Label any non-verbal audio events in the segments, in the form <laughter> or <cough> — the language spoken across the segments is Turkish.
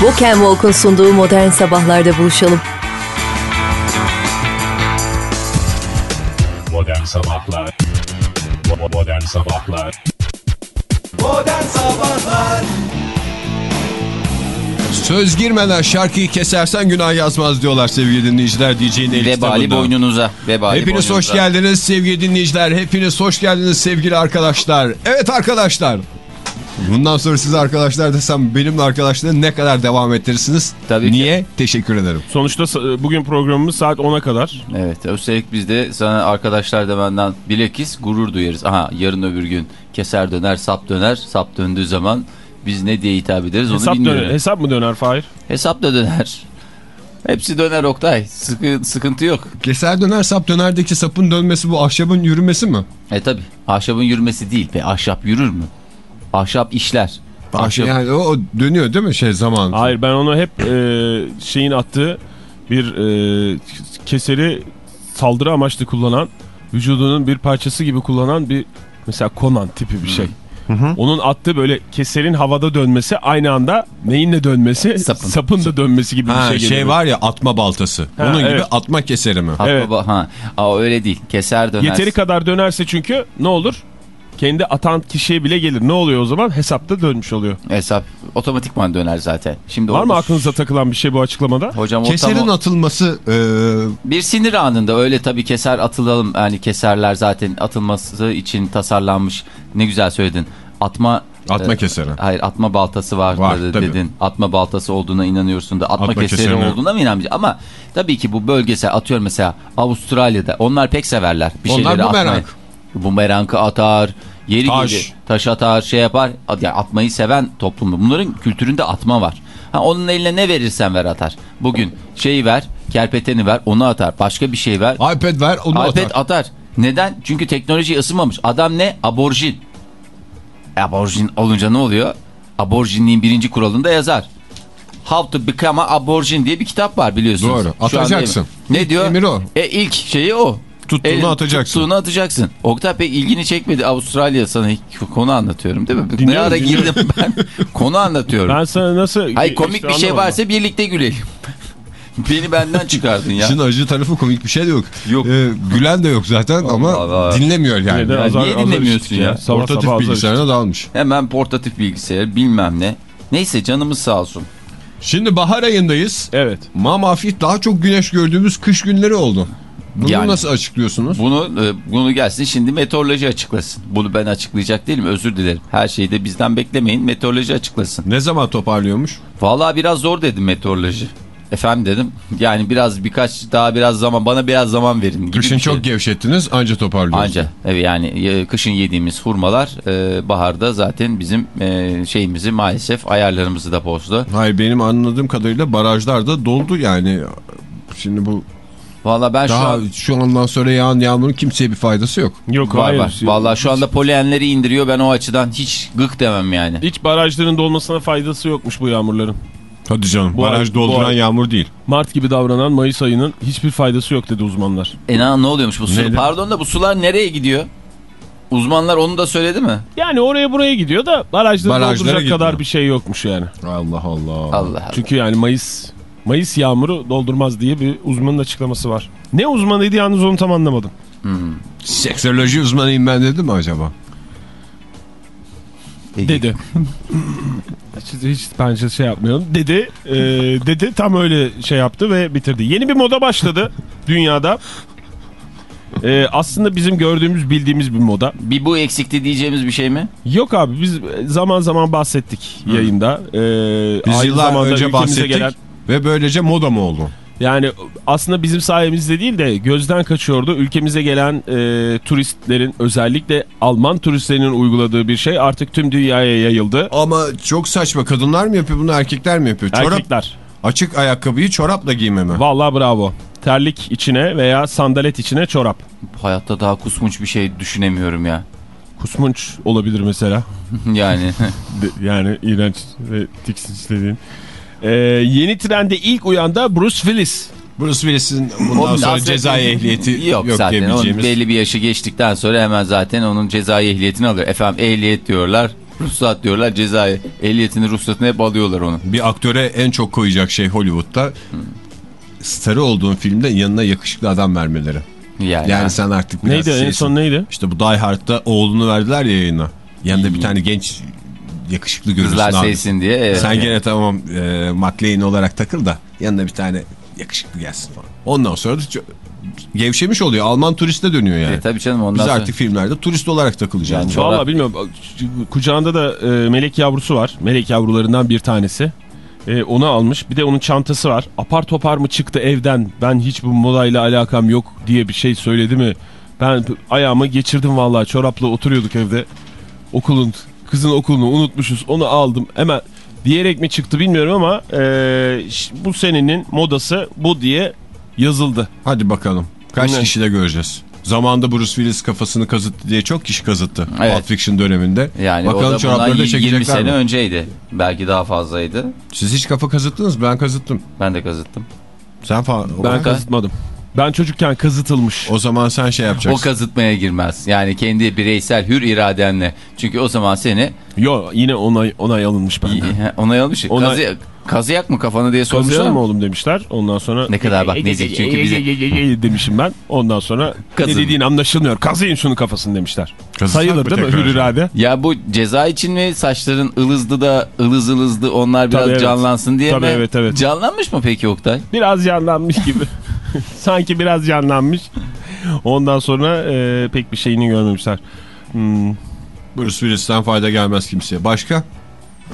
Walk and Walk'un sunduğu modern sabahlarda buluşalım. Modern Sabahlar Modern Sabahlar Modern Sabahlar Söz girmeden şarkıyı kesersen günah yazmaz diyorlar sevgili dinleyiciler diyeceğin el Vebali kitabında. boynunuza. Vebali Hepiniz boynunuza. hoş geldiniz sevgili dinleyiciler. Hepiniz hoş geldiniz sevgili arkadaşlar. Evet arkadaşlar. Bundan sonra siz arkadaşlar desem benimle arkadaşları ne kadar devam ettirirsiniz? Tabii ki. Niye? Teşekkür ederim. Sonuçta sa- bugün programımız saat 10'a kadar. Evet üstelik biz de sana arkadaşlar da benden bilekis gurur duyarız. Aha yarın öbür gün keser döner sap döner. Sap döndüğü zaman biz ne diye hitap ederiz onu Hesap, bilmiyorum. döner, hesap mı döner Fahir? Hesap da döner. Hepsi döner Oktay. Sıkı, sıkıntı yok. Keser döner sap dönerdeki sapın dönmesi bu ahşabın yürümesi mi? E tabi ahşabın yürümesi değil. Be ahşap yürür mü? Ahşap işler. Ahşap. Yani o, dönüyor değil mi şey zaman? Hayır ben onu hep e, şeyin attığı bir e, keseri saldırı amaçlı kullanan vücudunun bir parçası gibi kullanan bir mesela Conan tipi bir şey. Onun attığı böyle keserin havada dönmesi aynı anda neyinle dönmesi Sapın. sapın da dönmesi gibi Ha, bir şey şey, geliyor. var ya atma baltası. Ha, Onun gibi evet. atma keseri mi? Atma Evet. Ha. Aa, öyle değil. Keser döner. Yeteri kadar dönerse çünkü ne olur? Kendi atan kişiye bile gelir. Ne oluyor o zaman? Hesapta dönmüş oluyor. Hesap otomatikman döner zaten. Şimdi Var mı orada- aklınıza takılan bir şey bu açıklamada? Hocam Keserin tam o- atılması e, Bir sinir anında öyle tabii keser atılalım. Yani keserler zaten atılması için tasarlanmış. Ne güzel söyledin. Atma Atma e, keseri. Hayır atma baltası var, Var, tabii. dedin. Atma baltası olduğuna inanıyorsun da atma, Atma keseri keseri olduğuna mı inanmayacaksın? Ama tabii ki bu bölgesel atıyorum mesela Avustralya'da onlar pek severler. Bir Onlar şeyleri bumerang. atmayı. Bumerangı atar. Yeri Taş. gelir, taş atar, şey yapar. Yani atmayı seven toplum. bu. Bunların kültüründe atma var. Ha, onun eline ne verirsen ver atar. Bugün şeyi ver, kerpeteni ver, onu atar. Başka bir şey ver, iPad ver onu iPad atar. atar. Neden? Çünkü teknoloji ısınmamış. Adam ne? Aborjin. Aborjin olunca ne oluyor? Aborjinliğin birinci kuralında yazar. How to become a aborjin diye bir kitap var biliyorsunuz. Doğru. Atacaksın. Ne diyor? emir o. E ilk şeyi o. Tuttuğunu El- atacaksın. Tuttuğunu atacaksın. Oktay pek ilgini çekmedi. Avustralya sana konu anlatıyorum değil mi? ne Dinliyorum, ara dinliyorum. girdim ben. <laughs> konu anlatıyorum. Ben sana nasıl... Hayır komik işte bir şey anlamadım. varsa birlikte gülelim. <laughs> Beni benden çıkardın ya. İşin acı tarafı komik bir şey de yok. Yok. Ee, gülen de yok zaten ama Allah. dinlemiyor yani. Neden? Ya Azar- niye dinlemiyorsun işittik ya? Sabah Portatif sabah azar bilgisayarına dalmış. Hemen portatif bilgisayar bilmem ne. Neyse canımız sağ olsun. Şimdi bahar ayındayız. Evet. Mamafih daha çok güneş gördüğümüz kış günleri oldu. Bunu Yani. nasıl açıklıyorsunuz? Bunu e, bunu gelsin şimdi meteoroloji açıklasın. Bunu ben açıklayacak değilim özür dilerim. Her şeyi de bizden beklemeyin meteoroloji açıklasın. Ne zaman toparlıyormuş? Vallahi biraz zor dedim meteoroloji. Efendim dedim yani biraz birkaç daha biraz zaman bana biraz zaman verin. Gibi Kışın şey. çok gevşettiniz anca toparlıyorsunuz. Anca evet yani e, kışın yediğimiz hurmalar e, baharda zaten bizim e, şeyimizi maalesef ayarlarımızı da bozdu. Hayır benim anladığım kadarıyla barajlar da doldu yani. Şimdi bu Vallahi ben şu daha an şu andan sonra yağan yağmurun kimseye bir faydası yok. Yok var hayır. var. Vallahi şu anda polenleri indiriyor ben o açıdan hiç gık demem yani. Hiç barajların dolmasına faydası yokmuş bu yağmurların. Hadi canım Bu baraj ay- dolduran bu ay- yağmur değil. Mart gibi davranan Mayıs ayının hiçbir faydası yok dedi uzmanlar. E ne, ne oluyormuş bu su? Neydi? Pardon da bu sular nereye gidiyor? Uzmanlar onu da söyledi mi? Yani oraya buraya gidiyor da barajları Barajlara dolduracak gidiyor. kadar bir şey yokmuş yani. Allah Allah. Allah Allah. Çünkü yani Mayıs Mayıs yağmuru doldurmaz diye bir uzmanın açıklaması var. Ne uzmanıydı yalnız onu tam anlamadım. Seksoloji uzmanıyım ben dedi mi acaba? Dedi. <laughs> hiç, hiç bence şey yapmayalım. Dedi. e, dedi tam öyle şey yaptı ve bitirdi. Yeni bir moda başladı <laughs> dünyada. E, aslında bizim gördüğümüz bildiğimiz bir moda. Bir bu eksikti diyeceğimiz bir şey mi? Yok abi biz zaman zaman bahsettik yayında. E, Biz yıllar önce bahsettik gelen- ve böylece moda mı oldu? Yani aslında bizim sayemizde değil de gözden kaçıyordu. Ülkemize gelen e, turistlerin özellikle Alman turistlerinin uyguladığı bir şey artık tüm dünyaya yayıldı. Ama çok saçma kadınlar mı yapıyor bunu erkekler mi yapıyor? Çorap, Erkekler. açık ayakkabıyı çorapla giyme mi? Vallahi bravo. Terlik içine veya sandalet içine çorap. Hayatta daha kusmunç bir şey düşünemiyorum ya. Kusmunç olabilir mesela. <laughs> Yani yani iğrenç ve tiksinç dediğin. E, yeni trende ilk uyan da Bruce Willis. Bruce Willis'in bundan sonra cezai ehliyeti yok, yok, zaten onun belli bir yaşı geçtikten sonra hemen zaten onun cezai ehliyetini alıyor. Efendim ehliyet diyorlar. ruhsat diyorlar cezayı. Ehliyetini ruhsatını hep alıyorlar onu. Bir aktöre en çok koyacak şey Hollywood'da starı olduğun filmde yanına yakışıklı adam vermeleri. Yani, Yani sen artık biraz Neydi en şeysin. son neydi? İşte bu Die Hard'da oğlunu verdiler ya yayına. Yanında bir tane genç yakışıklı görürsün kızlar abi. sevsin diye. evet. Sen gene tamam e, McLean olarak takıl da yanında bir tane yakışıklı gelsin falan. Ondan sonra da gevşemiş oluyor. Alman turiste dönüyor yani. E, tabii canım ondan Biz sonra. artık filmlerde turist olarak takılacağız. Yani- Valla Çorap- bilmiyorum. Kucağında da e, melek yavrusu var. Melek yavrularından bir tanesi. E, onu almış. Bir de onun çantası var. Apar topar mı çıktı evden? Ben hiç bu modayla alakam yok diye bir şey söyledi mi? Ben ayağımı geçirdim vallahi. Çorapla oturuyorduk evde. Okulun, kızın okulunu unutmuşuz. Onu aldım. Hemen diyerek mi çıktı bilmiyorum ama e, bu senenin modası bu diye yazıldı. Hadi bakalım. Kaç Ne? kişi de göreceğiz. Zamanında Bruce Willis kafasını kazıttı diye çok kişi kazıttı. Evet. Pulp Fiction döneminde. Yani Bakalım o da bundan çorapları da 20 çekecekler sene mi? önceydi. Belki daha fazlaydı. Siz hiç kafa kazıttınız mı? Ben kazıttım. Ben de kazıttım. Sen falan. Ben o, kazıtmadım. Ben çocukken kazıtılmış. o zaman sen şey O yapacaksın. kazıtmaya girmez. Yani kendi bireysel hür iradenle. Çünkü o zaman seni Yo yine onay, onay alınmış benden. onay almış. Onay- Kazı, kazıyak mı kafanı diye sormuşlar Kazıyalım mı oğlum demişler. Ondan sonra... Ne kadar bak nezik çünkü bize- demişim ben. Ondan sonra Kazın. ne dediğin anlaşılmıyor. Kazıyın şunu kafasını demişler. Kazısak Sayılır mı değil mi hür irade? Ya bu ceza için mi saçların ılızdı da ılız ılızdı onlar biraz Tabii evet. canlansın diye Tabii mi? evet, evet. Canlanmış mı peki Oktay? Biraz canlanmış gibi. <laughs> <laughs> Sanki biraz canlanmış. Ondan sonra e, pek bir şeyini görmemişler. Hmm. Bruce Willis'ten fayda gelmez kimseye. Başka?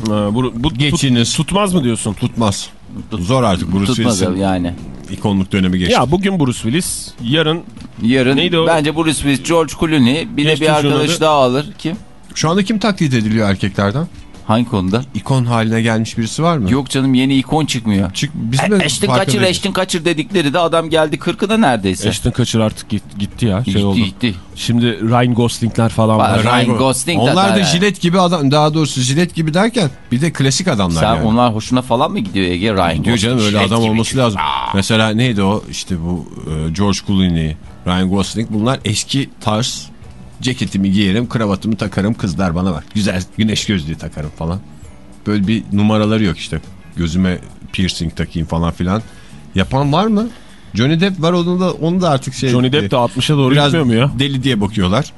e, bu, bu tut- Geçiniz. tutmaz mı diyorsun? Tutmaz. Zor artık Bruce Tutmaz Willis'in yani. ikonluk dönemi geçti. Ya bugün Bruce Willis, yarın Yarın Neydi o? bence Bruce Willis, George Clooney bir Geçti de bir arkadaş daha alır. Kim? Şu anda kim taklit ediliyor erkeklerden? Hangi konuda? İkon haline gelmiş birisi var mı? Yok canım yeni ikon çıkmıyor. Çık, biz E, farkında kaçır eştin kaçır dedikleri de adam geldi kırkına neredeyse. Ashton Kutcher artık git- gitti ya. Şey gitti oldu. gitti. Şimdi Ryan Gosling'ler falan Var. var. Ryan Gosling Onlar da da- jilet gibi adam. Daha doğrusu jilet gibi derken bir de klasik adamlar Sen yani. onlar hoşuna falan mı gidiyor Ege? Ryan Diyor canım öyle Jilet adam olması çıkıyor. lazım. Mesela neydi o işte bu e, George Clooney, Ryan Gosling bunlar eski tarz ceketimi giyerim, kravatımı takarım, kızlar bana var. Güzel güneş gözlüğü takarım falan. Böyle bir numaraları yok işte. Gözüme piercing takayım falan filan. Yapan var mı? Johnny Depp var onu da onu da artık şey Johnny Depp de 60'a doğru biraz gitmiyor mu ya? deli diye bakıyorlar.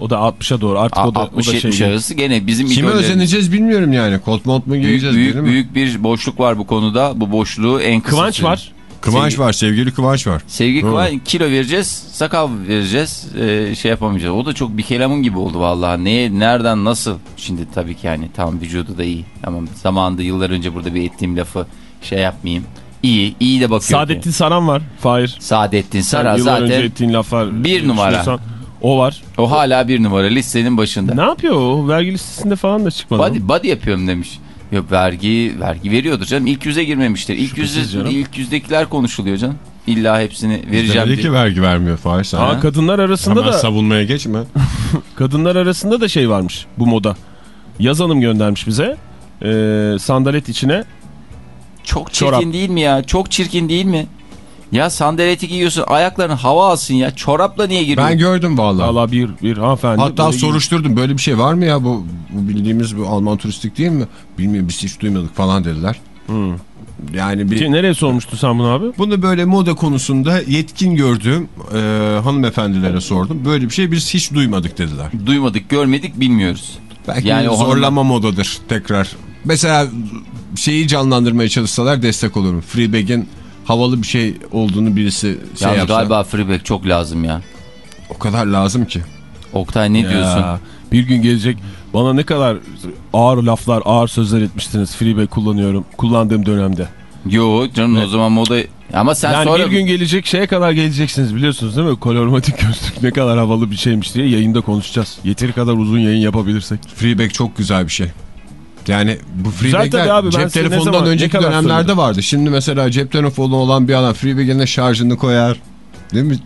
O da 60'a doğru artık o da, o da 60-70 şey. arası gene bizim Kime idollerimiz. özeneceğiz bilmiyorum yani. Colt mont mu Büyük, giyeceğiz büyük, mi? büyük bir boşluk var bu konuda. Bu boşluğu en kısa Kıvanç var. Kıvanç Sevgi- var sevgili Kıvanç var. Sevgi Hı. Kıvanç kilo vereceğiz, sakal vereceğiz, e, şey yapamayacağız. O da çok bir kelamın gibi oldu vallahi. Neye, nereden, nasıl? Şimdi tabii ki yani tam vücudu da iyi. Tamam zamanında yıllar önce burada bir ettiğim lafı şey yapmayayım. İyi, iyi de bakıyor. Saadettin Saran var. Fahir. Saadettin Saran yıllar önce zaten ettiğin laflar. bir numara. O var. o hala bir numara listenin başında. Ne yapıyor o? Vergi listesinde falan da çıkmadı. Body, body yapıyorum demiş. Yok vergi vergi veriyordur canım. İlk yüze girmemiştir. İlk yüzde ilk yüzdekiler konuşuluyor canım. İlla hepsini vereceğim diye. ki vergi vermiyor Fahir. Aa, kadınlar arasında Hemen da savunmaya geçme. <laughs> kadınlar arasında da şey varmış bu moda. Yaz Hanım göndermiş bize. Ee, sandalet içine Çok çirkin Çorap. değil mi ya? Çok çirkin değil mi? Ya sandaleti giyiyorsun ayakların hava alsın ya. Çorapla niye giriyorsun? Ben gördüm vallahi. valla bir, bir hanımefendi. Hatta böyle soruşturdum böyle bir şey var mı ya bu, bu bildiğimiz bu Alman turistik değil mi? Bilmiyorum biz hiç duymadık falan dediler. Hmm. Yani bir Ki, nereye sormuştu sen bunu abi? bunu böyle moda konusunda yetkin gördüğüm e, hanımefendilere sordum. Böyle bir şey biz hiç duymadık dediler. Duymadık, görmedik, bilmiyoruz. Belki Yani zorlama modadır tekrar. Mesela şeyi canlandırmaya çalışsalar destek olurum. Freebag'in havalı bir şey olduğunu birisi şey Yalnız yapsa. galiba freeback çok lazım ya. O kadar lazım ki. Oktay ne diyorsun? Ya, bir gün gelecek bana ne kadar ağır laflar, ağır sözler etmiştiniz. Freebie kullanıyorum. Kullandığım dönemde. Yo canım o zaman moda... Ama sen yani sonra... bir gün gelecek şeye kadar geleceksiniz biliyorsunuz değil mi? Kolormatik gözlük ne kadar havalı bir şeymiş diye yayında konuşacağız. Yeteri kadar uzun yayın yapabilirsek. Freebag çok güzel bir şey. Yani bu freebagler abi, cep telefonundan zaman- önceki dönemlerde söyledim? vardı. Şimdi mesela cep telefonu olan bir adam freebag'ine şarjını koyar. Değil mi?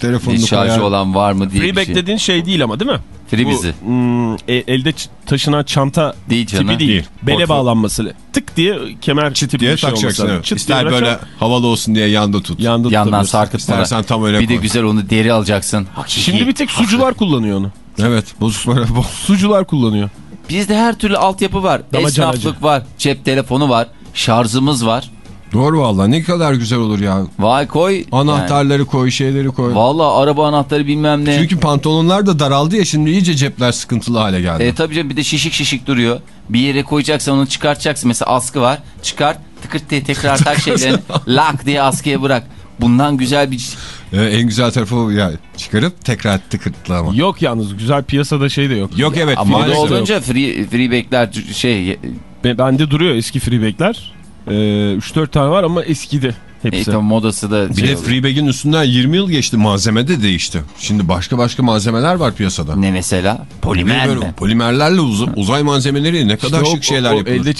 Telefonunu Bir şarjı koyar. olan var mı diye Freeback bir şey. dediğin şey değil ama değil mi? Freebizi. Bu, hmm, e- elde taşınan çanta Değil canım. tipi değil. Değil. Bele Portföy. bağlanması. Tık diye kemer tipi diye bir şey olması takacaksın. Evet. Çıt İster diye böyle havalı olsun diye yanda tut. yanda Yandan sarkıtma. İstersen tam öyle Bir de koy. güzel onu deri alacaksın. Hakiki. Şimdi bir tek sucular kullanıyor onu. Evet bozuk para bu. Sucular kullanıyor. Bizde her türlü altyapı var. Damacanacı. Esnaflık var. Cep telefonu var. Şarjımız var. Doğru valla ne kadar güzel olur ya. Vay koy. Anahtarları koy şeyleri koy. Yani, Valla araba anahtarı bilmem ne. Çünkü pantolonlar da daraldı ya şimdi iyice cepler sıkıntılı hale geldi. E tabii canım bir de şişik şişik duruyor. Bir yere koyacaksan onu çıkartacaksın. Mesela askı var. Çıkart tıkırt diye tekrar tak <laughs> şeylerini. lak diye askıya bırak. Bundan güzel bir... Ee, en güzel tarafı o ya çıkarıp tekrar tıkırtlama. Yok yalnız güzel piyasada şey de yok. Yok evet Ama da olunca free, freebackler şey... Be- Bende duruyor eski freebackler. Ee, 3-4 tane var ama eskidi E, hepsi. tabii modası da... Bir şey de. Freebag'in üstünden 20 yıl geçti malzeme de değişti. Şimdi başka başka malzemeler var piyasada. Ne mesela? Polimer Böyle mi? Polimerlerle uz- uzay malzemeleri ne kadar İşte o- şık şeyler o, yapılır. Elde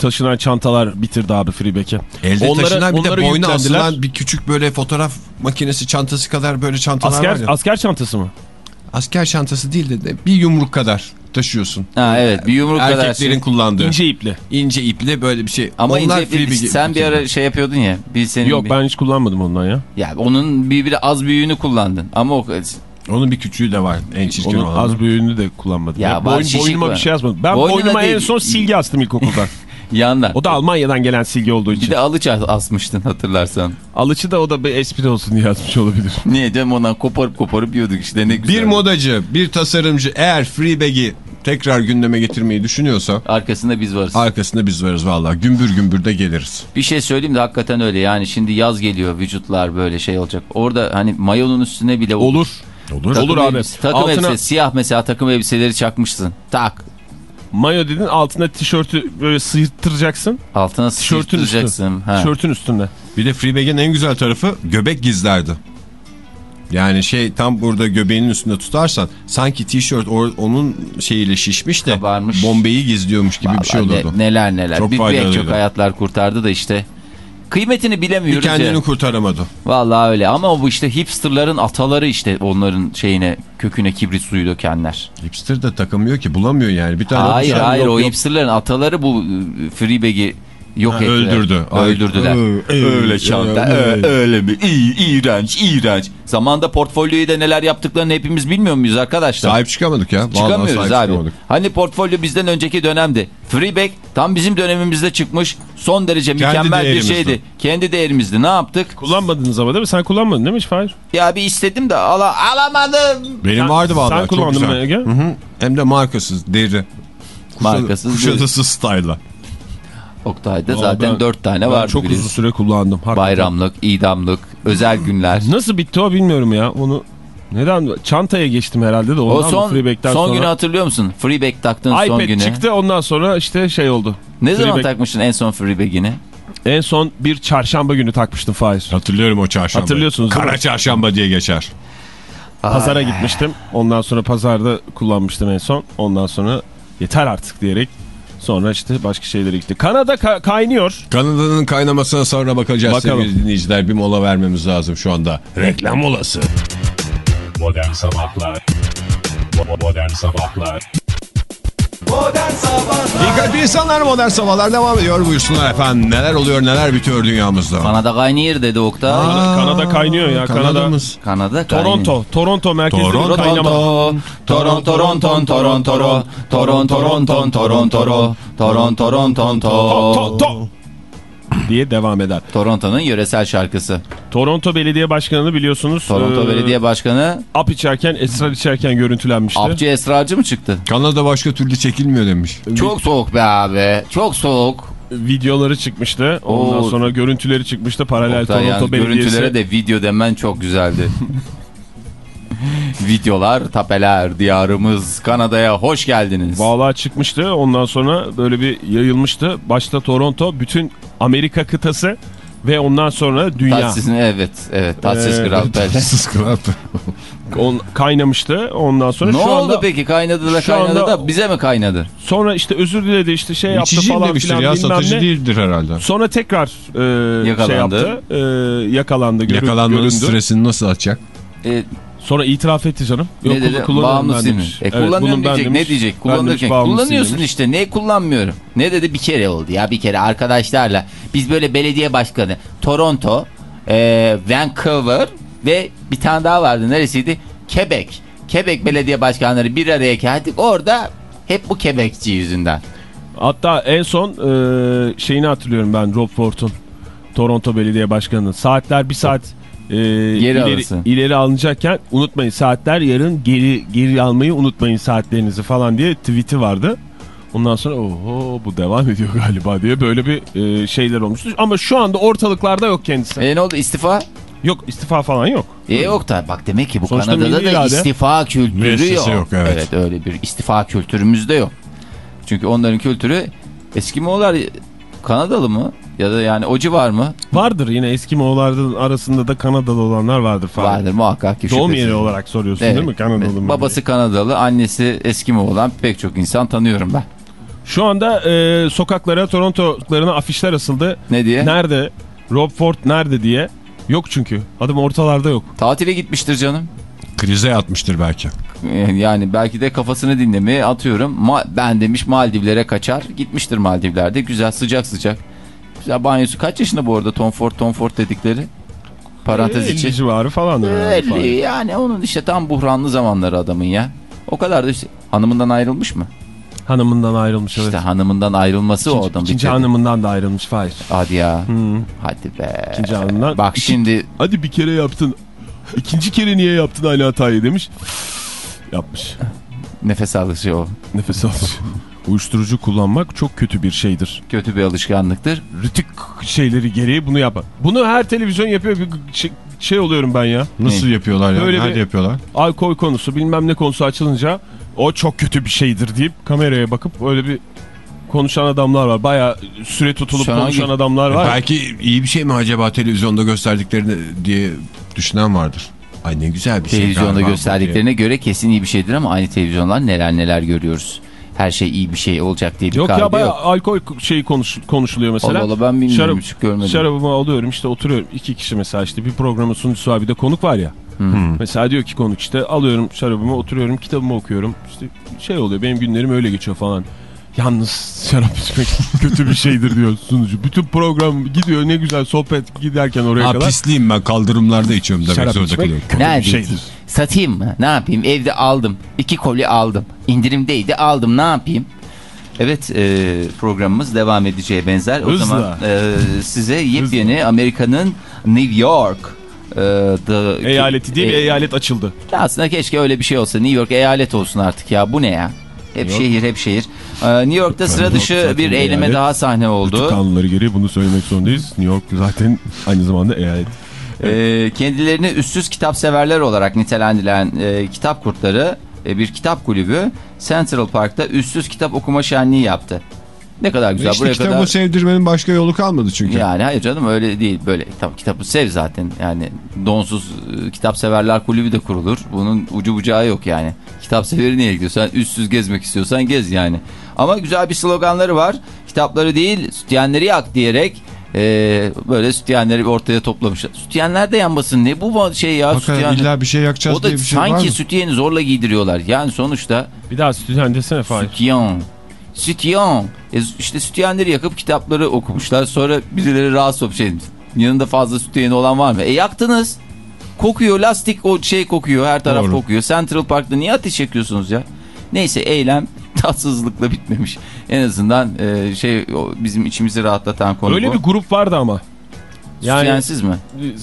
taşınan çantalar bitirdi abi freeback'e. Elde Onlara- taşınan bir de yüklendiler. asılan bir küçük böyle fotoğraf makinesi çantası kadar böyle çantalar Asker, var ya. asker çantası mı? Asker çantası değil de, de bir yumruk kadar taşıyorsun. Ha evet bir yumruk kadar Erkeklerin şey. kullandığı. İnce, İnce ipli. ipli böyle bir şey. Ama Onlar ince bir, Freebag'i sen bir ara şey yapıyordun ya. Bir senin Yok bir, ben hiç kullanmadım ondan ya. Ya onun bir, bir az büyüğünü kullandın. Ama o Onun bir küçüğü de var en çirkin Onun olan. az büyüğünü de kullanmadım. Ya Ya boyun, boynuma var. bir şey yazmadım. Ben Boynuna boynuma değil. en son silgi astım ilkokuldan. <laughs> yandan. o da Almanya'dan gelen silgi olduğu Bir için. de alıç as- asmıştın hatırlarsan. Alıçı da o da bir espri olsun diye yazmış olabilir. Niye canım ondan koparıp koparıp yiyorduk işte ne güzel. Bir modacı, bir tasarımcı eğer Freebag'i tekrar gündeme getirmeyi düşünüyorsa Arkasında biz varız. arkasında biz varız vallahi. Gümbür gümbür de geliriz. Bir şey söyleyeyim de hakikaten öyle yani şimdi yaz geliyor vücutlar böyle şey olacak. Orada hani mayonun üstüne bile Olur. Olur. Takım Olur abi. elbise- takım Altına- elbise siyah mesela takım elbiseleri çakmışsın. Tak Mayo dedin altına tişörtü böyle sıyırttıracaksın. altına Tişörtün üstü. sıyırtacaksın. Ha. Tişörtün üstünde. Bir de Freebag'in en güzel tarafı göbek gizlerdi. Yani şey tam burada göbeğinin üstünde tutarsan sanki tişört onun şeyiyle şişmiş de Kabarmış. bombeyi gizliyormuş gibi bir şey Vallahi olurdu. ne- neler neler. Çok bir pek çok hayatlar kurtardı da işte. Kıymetini Bir bilemiyoruz kendini ya. kurtaramadı. Vallahi öyle ama bu işte hipsterların ataları işte onların şeyine köküne kibrit suyu dökenler. Hipster de takamıyor ki bulamıyor yani. Bir tane Hayır olmuş, hayır yok, o yok. hipsterların ataları bu e, Freebag'i yok Ha, öldürdü. Öldürdüler. ay, öyle çanta. öyle mi? İyi, iğrenç, iğrenç. Zamanda portfolyoyu da neler yaptıklarını hepimiz bilmiyor muyuz arkadaşlar? Sahip çıkamadık ya. Vallahi Çıkamıyoruz sahip abi. çıkamadık. Hani portfolyo bizden önceki dönemdi. Freebag tam bizim dönemimizde çıkmış. Son derece Kendi mükemmel bir şeydi. Kendi değerimizdi. Ne yaptık? Kullanmadınız ama değil mi? Sen kullanmadın değil mi hiç Fahir? Ya bir istedim de ala alamadım. Benim Sen- vardı vallahi. sen kullandın mı Ege? Hı hı. Hem de markasız, deri. Kuşa- Markasız Kuşadası style'la. Oktay'da Aa, zaten ben- dört tane Ben vardı. çok biliyorsun. uzun süre kullandım. hakikaten. Bayramlık, idamlık, özel günler. Nasıl bitti o bilmiyorum ya. Onu neden çantaya geçtim herhalde de O ondan son, mı Freeback'ten son sonra. günü hatırlıyor musun? Freebag taktığın son iPad günü. çıktı ondan sonra işte şey oldu. Ne zaman Freebag- takmıştın en son Freebag'ini? En son bir çarşamba günü takmıştım Fahir. Hatırlıyorum o çarşamba. Hatırlıyorsunuz Kara çarşamba diye geçer. Pazara gitmiştim. Ondan sonra pazarda kullanmıştım en son. Ondan sonra yeter artık diyerek sonra işte başka şeylere gitti. Kanada ka- kaynıyor. Kanada'nın kaynamasına sonra bakacağız Bakalım. sevgili dinleyiciler. Bir mola vermemiz lazım şu anda. Reklam molası. Modern Sabahlar Modern Sabahlar Kalp insanlar modern sabahlar devam ediyor. Buyursunlar efendim. Neler oluyor neler bitiyor dünyamızda. Kanada kaynıyor dedi Oktay. Kanada, Kanada kaynıyor ya. Kanada. Kanada'mız. Kanada. Toronto. Toronto merkezli Toronto. kaynama. Toronto, Toronto, Toronto, Toronto, Toronto, Toronto, Toronto, Toronto, Toronto, To, to. Diye devam eder. Toronto'nun yöresel şarkısı. Toronto Belediye Başkanı'nı biliyorsunuz. Toronto e, Belediye Başkanı Ap içerken, esrar içerken görüntülenmişti. Apçı Esrarcı mı çıktı? Kanada başka türlü çekilmiyor demiş. Çok soğuk be abi. Çok soğuk. Videoları çıkmıştı. Ondan Oo. sonra görüntüleri çıkmıştı. Paralel Oktay, Toronto yani Belediyesi. görüntülere de video demen çok güzeldi. <laughs> <laughs> Videolar, tapeler, diyarımız Kanada'ya hoş geldiniz. Vallahi çıkmıştı. Ondan sonra böyle bir yayılmıştı. Başta Toronto, bütün Amerika kıtası ve ondan sonra dünya Tatsız, evet, evet. Tatsız Ee, kral. <laughs> Sız kral. on, kaynamıştı. Ondan sonra Ne şu oldu anda peki kaynadı da kaynadı anda- da bize mi kaynadı? sonra işte özür diledi işte şey yaptı İçici falan demiştir filan ya satıcı ne. değildir herhalde. Sonra tekrar e, Yakalandı. şey yaptı. E, yakalandı. Görü, Yakalanmanın göründü. stresini nasıl atacak? E, Sonra itiraf etti canım. ne dedi? Bağımlı sinir. demiş. E Evet, kullanıyorum diyecek. demiş. Ne diyecek? Demiş, Kullanırken. bağımlı Kullanıyorsun sinirmiş. işte. Ne kullanmıyorum. Ne dedi? Bir kere oldu ya. Bir kere arkadaşlarla. Biz böyle belediye başkanı. Toronto, e, Vancouver ve bir tane daha vardı. Neresiydi? Quebec. Quebec belediye başkanları bir araya geldik. Orada Hep bu kebekçi yüzünden. Hatta en son e, şeyini hatırlıyorum ben Rob Ford'un Toronto Belediye Başkanı'nın. Saatler bir saat e, ileri, arası. ileri alınacakken unutmayın saatler yarın geri geri almayı unutmayın saatlerinizi falan diye tweet'i vardı. Ondan sonra oho bu devam ediyor <laughs> galiba diye böyle bir e, şeyler olmuştu. Ama şu anda ortalıklarda yok kendisi. E ne oldu istifa? Yok istifa falan yok. E yok da bak demek ki bu Sonuçta Kanada'da da irade. istifa kültürü Müessese yok. yok, evet. öyle bir istifa kültürümüzde yok. Çünkü onların kültürü Eskimoğullar Kanadalı mı? Ya da yani o civar mı? Vardır yine Eskimoğulların arasında da Kanadalı olanlar vardır falan. Vardır muhakkak ki. Doğum yeri olarak soruyorsun Evet. değil mi Kanadalı mı? Babası Kanadalı, annesi Eskimo olan pek çok insan tanıyorum ben. Şu anda e, sokaklara Toronto'larına afişler asıldı. Ne diye? Nerede? Rob Ford nerede diye. Yok çünkü. Adım ortalarda yok. Tatile gitmiştir canım. Krize yatmıştır belki. Ee, Yani belki de kafasını dinlemeye atıyorum. Ma ben demiş Maldivlere kaçar. Gitmiştir Maldivler'de. Güzel sıcak sıcak. Güzel banyosu. Kaç yaşında bu arada Tom Ford Tom Ford dedikleri? Parantez 50 içi. civarı falan. Öyle yani onun işte tam buhranlı zamanları adamın ya. O kadar da işte hanımından ayrılmış mı? Hanımından ayrılmış evet. İşte hanımından ayrılması o İkinci, adam. ikinci bitirdi. hanımından da ayrılmış Fahir. Hadi ya. Hı. Hadi be. İkinci hanımdan. Bak şimdi Hadi bir kere yaptın. İkinci kere niye yaptın aynı hatayı demiş. Yapmış. nefes alışı o. Nefes alış. Uyuşturucu kullanmak çok kötü bir şeydir. Kötü bir alışkanlıktır. Rütük şeyleri gereği bunu yapar. Bunu her televizyon yapıyor. Bir şey, şey oluyorum ben ya. Nasıl yapıyorlar ya? Böyle Nerede yapıyorlar? Alkol konusu bilmem ne konusu açılınca o çok kötü bir şeydir deyip kameraya bakıp öyle bir konuşan adamlar var. Baya süre tutulup Şu an konuşan hangi- adamlar var. Belki iyi bir şey mi acaba televizyonda gösterdiklerini diye düşünen vardır. Ay ne güzel bir şey. Televizyonda galiba bu gösterdiklerine göre kesin iyi bir şeydir ama aynı televizyonlar neler neler görüyoruz. Her şey iyi bir şey olacak diye bir Yok ya baya yok. alkol şeyi konuş, konuşuluyor mesela. Allah Allah ben bilmiyorum Şarap- hiç görmedim. Şarabımı alıyorum işte oturuyorum. iki kişi mesela işte bir programın sunucusu var bir de konuk var ya. Hmm. Mesela diyor ki konuk işte alıyorum şarabımı oturuyorum kitabımı okuyorum. İşte şey oluyor benim günlerim öyle geçiyor falan. Yalnız şarap içmek kötü bir şeydir diyor sunucu. Bütün program gidiyor ne güzel sohbet giderken oraya Ha kadar. pisliyim ben kaldırımlarda içiyorum demek Şarap zorunda içmek kalıyorum. kötü Ne bir şeydir. Satayım mı? Ne yapayım? Evde aldım. İki koli aldım. İndirimdeydi aldım. Ne yapayım? Evet e, programımız devam edeceğe benzer. O Hızla. zaman e, size yepyeni Amerika'nın New York e, Eyaleti değil bir e, eyalet açıldı. Aslında keşke öyle bir şey olsa. New York eyalet olsun artık ya. Bu ne ya? Hep New şehir hep şehir. Ee, New York'ta sıra dışı York bir eyleme eyalet. daha sahne Bütün oldu. kanunları gereği bunu söylemek zorundayız. New York zaten <laughs> aynı zamanda eyalet. Ee, kendilerini üstsüz kitap severler olarak nitelendirilen e, kitap kurtları e, bir kitap kulübü Central Park'ta üstsüz kitap okuma şenliği yaptı. Ne kadar güzel. İşte Buraya kitabı kadar... sevdirmenin başka yolu kalmadı çünkü. Yani hayır canım öyle değil. Böyle tabii kitabı sev zaten. Yani donsuz e, kitap severler kulübü de kurulur. Bunun ucu bucağı yok yani. Kitap severi niye gidiyor? Sen üstsüz gezmek istiyorsan gez yani. Ama güzel bir sloganları var. Kitapları değil sütyenleri yak diyerek e, böyle sütyenleri ortaya toplamışlar. Sütyenler de yanmasın ne bu şey ya Hakikaten sütyen. illa bir şey yakacağız O da diye bir şey var sanki mı? sütyeni zorla giydiriyorlar. Yani sonuçta Bir daha stüdyen desene Fahir. Sütyen. Sütyen. E, işte sütyenleri yakıp kitapları okumuşlar. Sonra birileri rahatsız olmuş. Şey, yanında fazla sütyeni olan var mı? E yaktınız. Kokuyor lastik o şey kokuyor her taraf Doğru. kokuyor. Central Park'ta niye ateş yakıyorsunuz ya? Neyse eylem tatsızlıkla bitmemiş. En azından e, şey bizim içimizi rahatlatan konu Öyle bu. bir grup vardı ama. Yani Sütyensiz mi?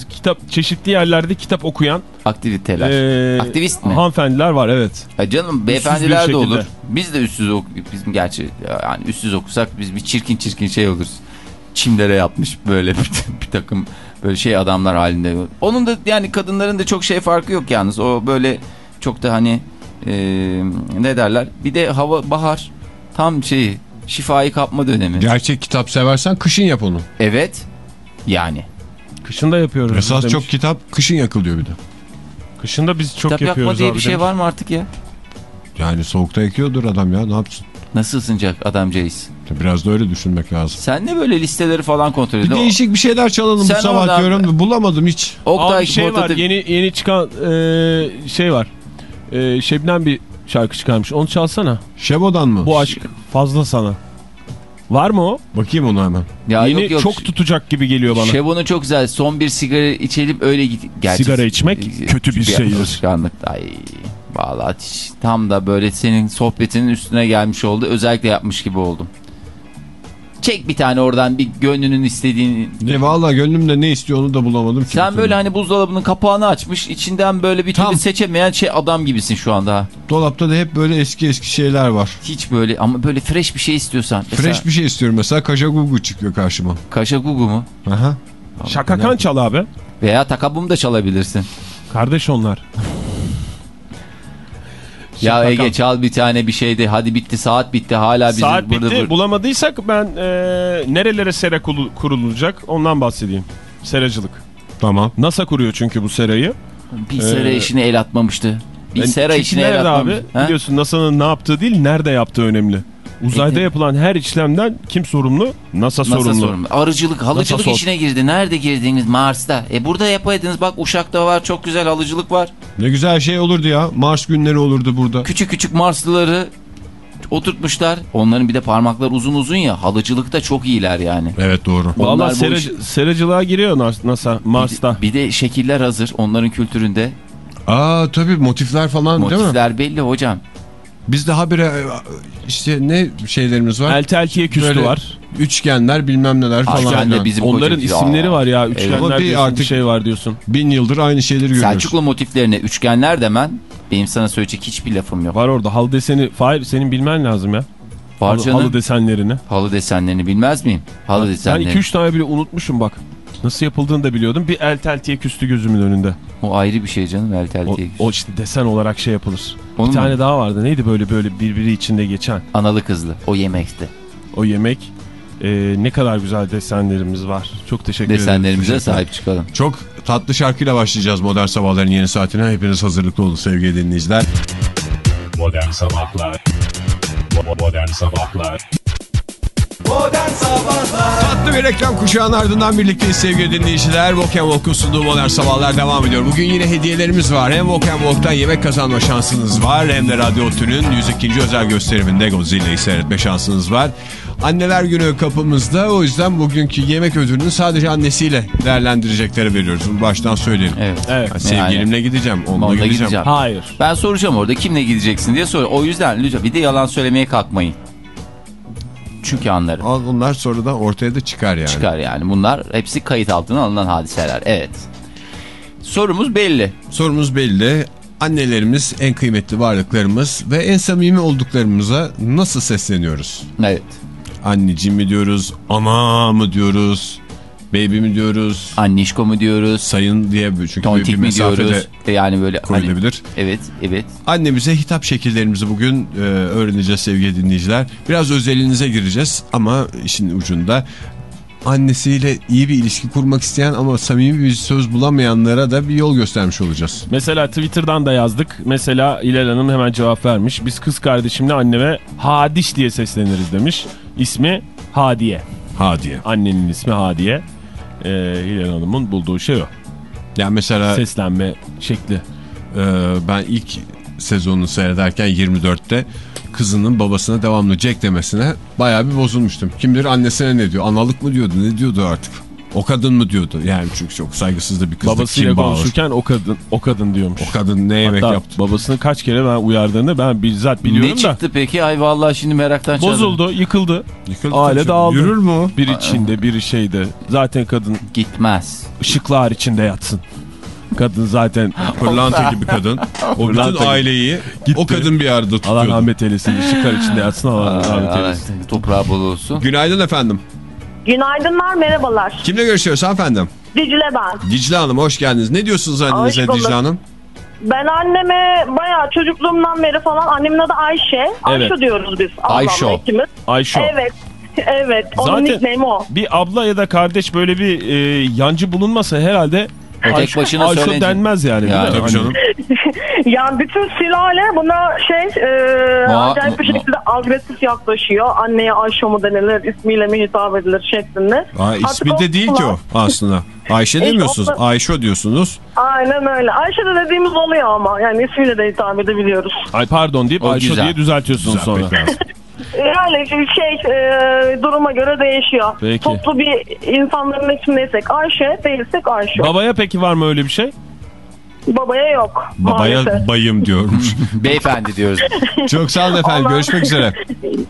kitap çeşitli yerlerde kitap okuyan Aktiviteler. eee, Aktivist mi? hanımefendiler var evet. Ya canım bir beyefendiler de olur. Biz de üstsüz ok bizim gerçi yani üstsüz okusak biz bir çirkin çirkin şey oluruz. Çimlere yatmış böyle <laughs> bir, bir takım böyle şey adamlar halinde. Onun da yani kadınların da çok şey farkı yok yalnız. O böyle çok da hani e, ne derler? Bir de hava bahar tam şeyi şifayı kapma dönemi. Gerçek kitap seversen kışın yap onu. Evet. Yani. Kışında yapıyoruz. Esas çok kitap kışın yakılıyor bir de. Kışında biz çok Kitap yakma yapıyoruz diye abi bir şey demiş. var mı artık ya? Yani soğukta yakıyordur adam ya ne yapsın? Nasıl ısınacak adamcağız? Biraz da öyle düşünmek lazım. Sen ne böyle listeleri falan kontrol Bir ediyorsun? değişik bir şeyler çalalım Sen bu sabah oradan- diyorum da bulamadım hiç. Oktay Abi şey var portatif- yeni yeni çıkan eee, şey var. Eee Şebnem bir şarkı çıkarmış. Onu çalsana. Şebo'dan mı? Bu aşk fazla sana. Var mı o? Bakayım onu hemen. Ya Yeni yok, yok. çok tutacak gibi geliyor bana. Şebon'un çok güzel. Son bir sigara içelim öyle git. Gerçi, Sigara içmek kötü bir şeydir. Alışkanlık. Ay Vallahi tam da böyle senin sohbetinin üstüne gelmiş oldu. Özellikle yapmış gibi oldum. Çek bir tane oradan bir gönlünün istediğini. Ne valla gönlümde ne istiyor onu da bulamadım. Sen bir böyle türlü. hani buzdolabının kapağını açmış içinden böyle bir türlü Tam. seçemeyen şey adam gibisin şu anda. Dolapta da hep böyle eski eski şeyler var. Hiç böyle ama böyle fresh bir şey istiyorsan. Mesela Fresh bir şey istiyorum mesela kajagugu çıkıyor karşıma. Kaşagugu mu? Aha. Şakakan çal abi. Veya takabum da çalabilirsin. Kardeş onlar. Ya. Ege çal bir tane bir şeydi. Hadi bitti saat bitti hala bizim Saat bitti. burada burada- Bulamadıysak ben e, nerelere sera kurulacak ondan bahsedeyim. Seracılık. Tamam. NASA kuruyor çünkü bu serayı. Bir sera Ee, işine el atmamıştı. Bir Ben- sera çünkü işine el nerede atmamış. abi? Ha? Biliyorsun NASA'nın ne yaptığı değil nerede yaptığı önemli. Uzayda yapılan her işlemden kim sorumlu? NASA, NASA sorumlu. sorumlu. Arıcılık, halıcılık sor. işine girdi. Nerede girdiniz? Mars'ta. E burada yapaydınız. Bak Uşak'ta var. Çok güzel halıcılık var. Ne güzel şey olurdu ya. Mars günleri olurdu burada. Küçük küçük Marslıları oturtmuşlar. Onların bir de parmaklar uzun uzun ya. Halıcılıkta çok iyiler yani. Evet doğru. Onlar Valla bu sera, iş- seracılığa giriyor Nas- NASA Mars'ta. Bir de şekiller hazır. Onların kültüründe. Aa tabii motifler falan değil mi? Motifler belli hocam. Bizde habire işte ne şeylerimiz var? Elti eltiye küstü Böyle var. Üçgenler bilmem neler falan. Üçgen de filan. bizim Onların isimleri Aa, var ya. evet. Üçgenler bir diyorsun, artık- bir şey var diyorsun. Bin yıldır aynı şeyleri görüyoruz. Selçuklu motiflerine üçgenler demen benim sana söyleyecek hiçbir lafım yok. Var orada halı deseni. Fahir senin bilmen lazım ya. Var Halı, halı desenlerini. Halı desenlerini bilmez miyim? Halı Ben desenlerini. 2-3 tane bile unutmuşum bak. Nasıl yapıldığını da biliyordum. Bir eltiye küstü gözümün önünde. O ayrı bir şey canım. El O, diye. o işte desen olarak şey yapılır. Onun bir tane mu? daha vardı. Neydi böyle böyle birbiri içinde geçen Analı kızlı. O yemekti. o yemek. Ee, ne kadar güzel desenlerimiz var. Çok teşekkür ederim. Desenlerimize sahip çıkalım. Çok tatlı şarkıyla başlayacağız Modern Sabahların yeni saatine. Hepiniz hazırlıklı olun sevgili dinleyiciler. Modern Sabahlar Modern Sabahlar Modern Sabahlar Tatlı bir reklam kuşağının ardından birlikteyiz sevgili dinleyiciler. Walk and Walk'un sunduğu Modern Sabahlar devam ediyor. Bugün yine hediyelerimiz var. Hem Walk and Walk'tan yemek kazanma şansınız var. Hem de Radyo Otü'nün 102. özel gösteriminde Godzilla'yı seyretme şansınız var. Anneler günü kapımızda. O yüzden bugünkü yemek ödülünü sadece annesiyle değerlendirecekleri veriyoruz. Bunu baştan söyleyelim. Evet. Evet. Yani sevgilimle gideceğim. Onunla Onunla gideceğim. gideceğim. Hayır. Ben soracağım orada kimle gideceksin diye sor. O yüzden lütfen bir de yalan söylemeye kalkmayın. Çünkü anlarım. Al bunlar sonradan ortaya da çıkar yani. Çıkar yani. Bunlar hepsi kayıt altına alınan hadiseler. Evet. Sorumuz belli. Sorumuz belli. Annelerimiz en kıymetli varlıklarımız ve en samimi olduklarımıza nasıl sesleniyoruz? Evet. Anneciğim mi diyoruz, ana mı diyoruz, baby mi diyoruz, Annişko mu diyoruz? sayın diye çünkü bir Tontik mi mesafede diyoruz? E Yani böyle hani, koyulabilir. Evet, evet. Annemize hitap şekillerimizi bugün e, öğreneceğiz sevgili dinleyiciler. Biraz özelinize gireceğiz ama işin ucunda annesiyle iyi bir ilişki kurmak isteyen ama samimi bir söz bulamayanlara da bir yol göstermiş olacağız. Mesela Twitter'dan da yazdık. Mesela İlal Hanım hemen cevap vermiş. Biz kız kardeşimle anneme Hadiş diye sesleniriz demiş. İsmi Hadiye. Ha diye. Annenin ismi Hadiye. Ee, Hilal Hanım'ın bulduğu şey o. Yani mesela Seslenme şekli. Ee, ben ilk sezonunu seyrederken 24'te kızının babasına devamlı Jack demesine bayağı bir bozulmuştum. Kim bilir annesine ne diyor? Analık mı diyordu? Ne diyordu artık? O kadın mı diyordu? Yani çünkü çok saygısız da bir kızdı. Babasıyla konuşurken o kadın o kadın diyormuş. O kadın ne yemek Hatta yaptı? babasını kaç kere ben uyardığını ben bizzat biliyorum ne da. çıktı peki? Ay vallahi şimdi meraktan çaldım. Bozuldu, yıkıldı. Yıkıldı Aile dağıldı. Yürür mü o? Biri içinde, biri şeyde. Zaten kadın Gitmez. ışıklar içinde yatsın. Kadın zaten <gasps> Pırlanta gibi kadın. O bütün aileyi Gitti. o kadın bir arada Allah tutuyordu. rahmet eylesin. Işıklar içinde yatsın Allah rahmet eylesin. toprağı bol olsun. Günaydın efendim. Günaydınlar, merhabalar. Kimle görüşüyoruz efendim? Dicle ben. Dicle Hanım hoş geldiniz. Ne diyorsunuz annenize bulduk. Dicle Hanım? Ben anneme bayağı çocukluğumdan beri falan, annemin adı Ayşe. Ayşe diyoruz biz. İkimiz. Ayşo. Evet, evet. Onun Zaten- o. Bir abla ya da kardeş böyle bir e, yancı bulunmasa herhalde tek Ayşo, başına Ayşo söyleyince- denmez yani. Ya? Tabii canım. <laughs> Yani bütün sülale buna şey, e, Ma- acayip bir şekilde agresif yaklaşıyor. Anneye Ayşe mu denilir, ismiyle mi hitap edilir şeklinde. Aa, Artık ismi de değil ki o aslında. Ayşe demiyorsunuz. Ayşo diyorsunuz. Aynen öyle. Ayşe de dediğimiz oluyor ama. Yani ismiyle de hitap edebiliyoruz. Ay pardon deyip O güzel. diye düzeltiyorsunuz sonra. <laughs> Yani şey e, duruma göre değişiyor. Peki. Toplu bir insanların içindeysek Ayşe, değilsek Ayşe. Babaya peki var mı öyle bir şey? Babaya yok. Babaya maalesef. bayım diyormuş. <laughs> Beyefendi diyoruz. Çok sağ olun efendim. Allah. Görüşmek üzere.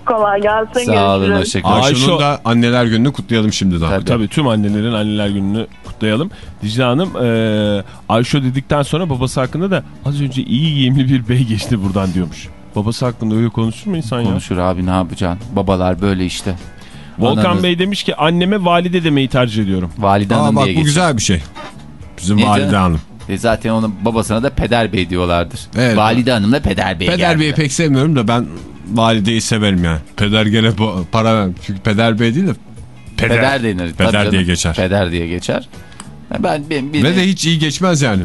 Kolay gelsin. Sağ olun hoşçakalın. Ayşe'nin Ayşe- da anneler gününü kutlayalım şimdiden. Tabii. Tabii tüm annelerin anneler gününü kutlayalım. Dicle Hanım e, Ayşe dedikten sonra babası hakkında da az önce iyi giyimli bir bey geçti buradan diyormuş. Babası hakkında öyle konuşur mu insan ya? Konuşur abi ne yapacaksın? Babalar böyle işte. Volkan Anladınız. Bey demiş ki anneme valide demeyi tercih ediyorum. Valide Aa, hanım bak diye bu geçer. güzel bir şey. Bizim Niye valide hanım. E zaten onun babasına da peder bey diyorlardır. Evet. Valide hanımla peder bey Peder geldi. Bey'i pek sevmiyorum da ben valideyi severim yani. Peder gene bu- para. Çünkü Peder Bey değil de Peder, Peder denir. Peder diye geçer. Peder diye geçer. Ya Ben, ben bir Ve de hiç iyi geçmez yani.